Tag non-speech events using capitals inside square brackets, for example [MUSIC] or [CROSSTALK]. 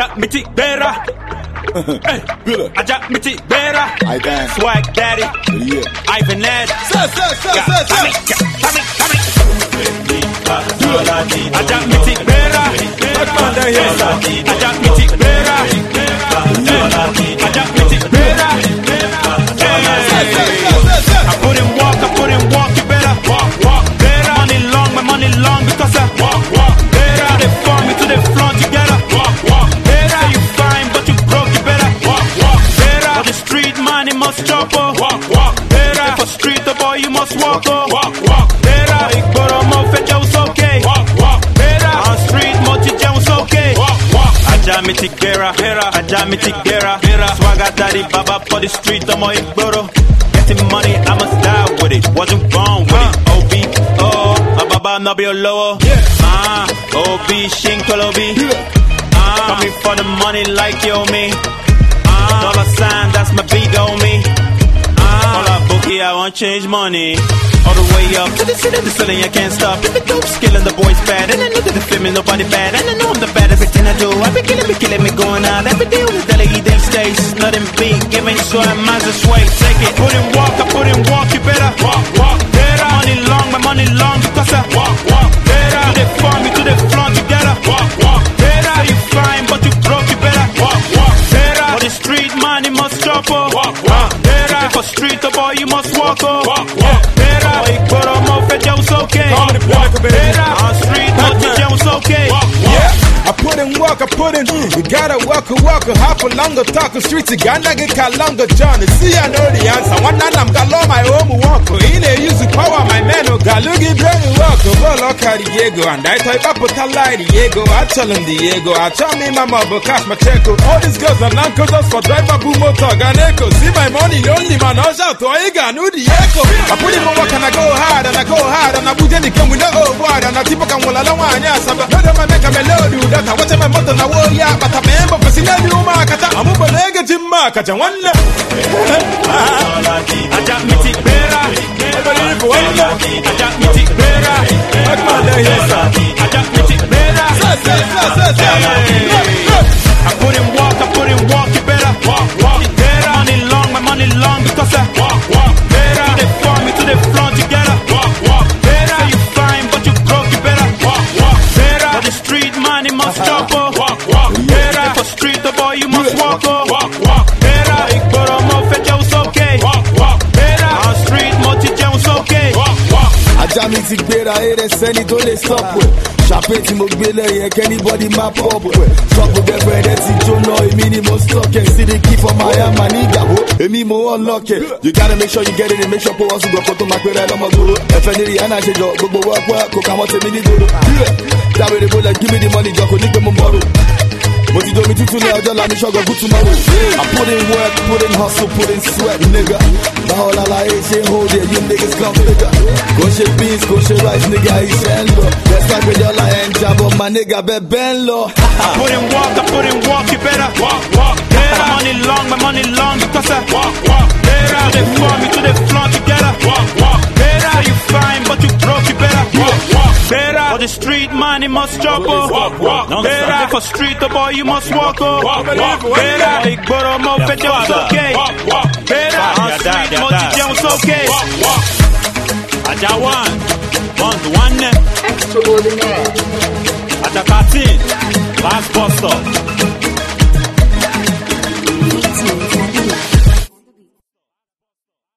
ajá mi ti gbéra. [LAUGHS] Hey, ajá mi ti gbéra. I dance. Swag daddy, Yeah. Ivan Ed. Say, say, say, say, Tami, say. tami, tami. Ajá mi ti gbéra. Ajá mi ti gbéra. Ajá mi ti gbéra. Say, say, Hey. say, say, say. I put in walk, I put in walk, you better walk, walk. Better. Money long, my money long because I walk, walk. Better. To the me to the front together. Walk, money must chop, oh. Walk, walk. Better. For street, the boy, you must walk, oh. Walk, walk. Better. Igboro mo fe jẹun sókè. Walk, walk. Better. On street, mo ti jẹun sókè. Walk, walk. Ajá mi ti gbéra, ajá mi ti gbéra. Swagger daddy, baba for the street, ọmọ ìgboro. Getting money, I must die with it. Wasn't born with it. OB, oh, my baba no be a lower. Ah, OB, Shinkolobi. Ah, coming for the money like yo me. Dollar sign, that's my big on me. Ah, all I bookie, I want change money. All the way up to the city, the ceiling, I can't stop. If the dope's killing the boys bad, and I know that the film is nobody bad, and I know I'm the baddest everything I do. I be killing me, killing me, going out every day with the lady they stays. Nothing big, giving so I might as well take it. Put in walk, I put in walk, you better walk, walk. I put in. You gotta walk a walk a half a longer talk a street. You gotta get a longer journey. See, I know the answer. One night I'm gonna love my home walk. In a use the power, my man, oh, galugi brain walk. Oh, well, look at Diego. And I type up with a lie, Diego. I tell him Diego. I tell me my mother, cash my check. oh. All these girls and uncles just for driver, boom, motor, Ganeko. See my money, only man, I shout oh, to Aiga, no Diego. I put in my work and I go hard and I go hard and I put the come with no oh, word I tip up and wala la wanya saba. No, them I make a melody that I watch my mother na wo ya, but I remember for sinna di uma kata. Amu balega jimma kata wanna. Ajá mi ti gbéra. Ajá mi ti gbéra. Ti gbéra eré sẹ́ni tó lè stop ẹ̀. Ṣàpè tí mo gbé lẹ́yìn ẹ̀kẹ́ ní bọ́dí máa pop ẹ̀. Ṣọ́ọ̀bù gẹ́gẹ́ rẹ̀ ti jóná èmi ni mo stock ẹ̀. Key for my my nigga wo èmi mo unlock ẹ̀. You gotta make sure you get it and make sure pé wọ́n sùn gbọ̀kọ́ tó máa pẹ́rẹ́ lọ́mọ gbòòrò. Ẹ̀fẹ̀ ní rihanna ṣe jọ gbogbo wọ́pẹ́ kò kà wọ́n tèmi ní mo ti domi tútù ní ọjọ́ lami good tomorrow. I put in work, put in hustle, put in sweat, nigga. Báwo láláyé ṣe ń hold it, you niggas come nigga. Go ṣe beans, go ṣe rice, nigga, iṣẹ́ ń lọ. Bẹ́sẹ̀ pé dọ́là ẹ̀ ń jábọ̀, my nigga be bẹ́ẹ̀ ń lọ. I put in walk, I put in walk, you better walk, walk. Better. Money long, my money long because I walk, walk. Better. To the me Better. For the street, money must chop. Walk, walk. Better. For street, the boy, you must walk. Walk, walk. Better. Igboro mo fẹ́ jẹun sókè. Walk, walk. Better. On street, mo ti jẹun sókè. Walk, walk. Ajá one, bond one. Extraordinaire. Eh. Ajá thirteen, last bus stop.